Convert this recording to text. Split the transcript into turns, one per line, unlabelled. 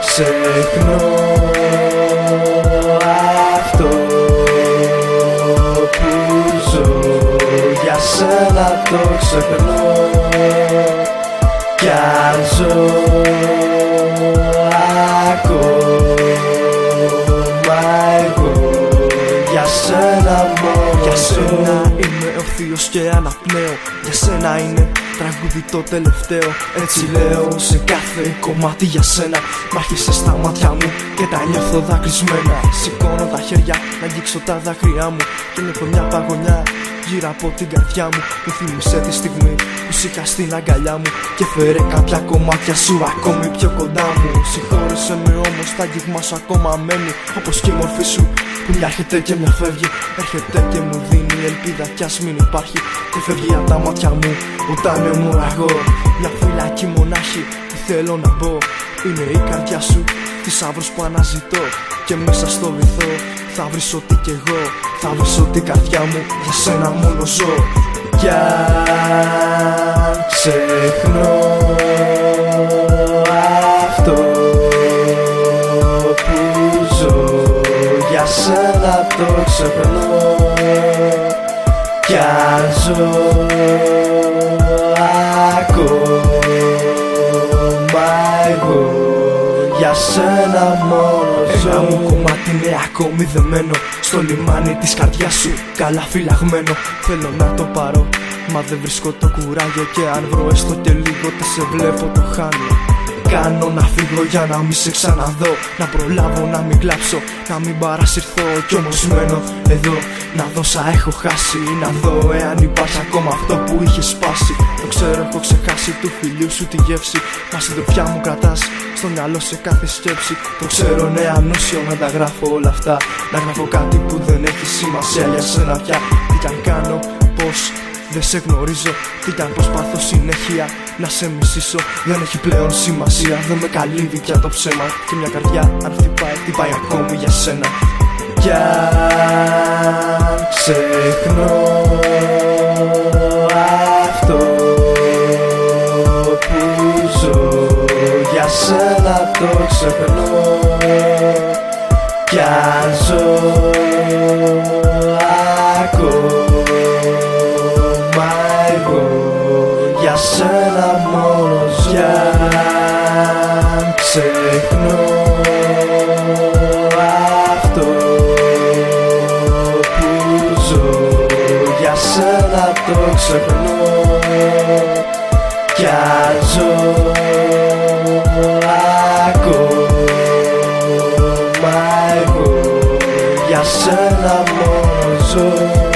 ξεχνώ αυτό που ζω. Για σένα το ξεχνώ. Κι αν ζω ακόμα εγώ. Για σένα μόνο.
Για σένα είμαι ο θείος και αναπνέω. Για σένα είναι τραγούδι το τελευταίο. Έτσι λέω σε κάθε κομμάτι για σένα. Μ' άρχισε στα μάτια μου και τα νιώθω δακρυσμένα. Σηκώνω τα χέρια να αγγίξω τα δάκρυά μου. Και νιώθω μια παγωνιά γύρω από την καρδιά μου Μου θύμισε τη στιγμή που σήκα στην αγκαλιά μου Και φέρε κάποια κομμάτια σου ακόμη πιο κοντά μου. Συγχώρησε με όμως τα αγγίγμα σου ακόμα μένει Όπως και η μορφή σου που μια έρχεται και μια φεύγει. Έρχεται και μου δίνει ελπίδα κι ας μην υπάρχει Και φεύγει από τα μάτια μου. Όταν αιμορραγώ Μια φυλακή μονάχη που θέλω να μπω. Είναι η καρδιά σου θησαύρος που αναζητώ Και μέσα στο βυθό θα βρεις ό,τι κι εγώ Θα βρεις ό,τι καρδιά μου για σένα μόνο ζω.
Κι αν ξεχνώ αυτό που ζω Για σένα το ξεχνώ. Κι αν ζω Για σένα μόνο
Ένα
ζω
μου κομμάτι είναι ακόμη δεμένο. Στο λιμάνι της καρδιάς σου καλά φυλαγμένο. Θέλω να το πάρω Μα δεν βρίσκω το κουράγιο. Και αν βρω έστω και λίγο τε σε βλέπω το χάνω Κάνω να φύγω για να μην σε ξαναδώ. Να προλάβω να μην κλάψω Να μην παρασυρθώ. Κι όμως μένω εδώ Να δω σα έχω χάσει. Να δω εάν υπάρχει ακόμα αυτό που είχε σπάσει. Το ξέρω έχω ξεχάσει του φιλίου σου τη γεύση. Μα συντροφιά μου κρατάς στο μυαλό σε κάθε σκέψη. Το ξέρω ναι ανούσιο να τα γράφω όλα αυτά. Να γράφω κάτι που δεν έχει σημασία. Για σένα πια Τι κι αν κάνω πως δεν σε γνωρίζω. Τι κι αν προσπαθώ συνέχεια. Να σε μισήσω. Δεν έχει πλέον σημασία. Δεν με καλύβει πια το ψέμα. Και μια καρδιά αν χτυπάει χτυπάει ακόμη για σένα.
Κι αν ξεχνώ αυτό που ζω Για σένα το ξεχνώ. Κι αν ζω σένα μόνος κι αν ξεχνώ αυτό που ζω. Για σένα το ξεχνώ. Κι αν ζω ακόμα εγώ. Για σένα μόνος ζω.